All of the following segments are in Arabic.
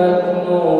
مكنون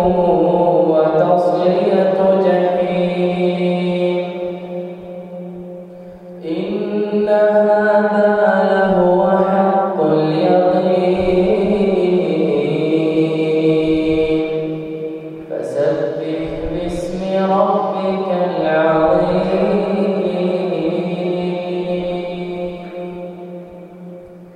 باسم ربك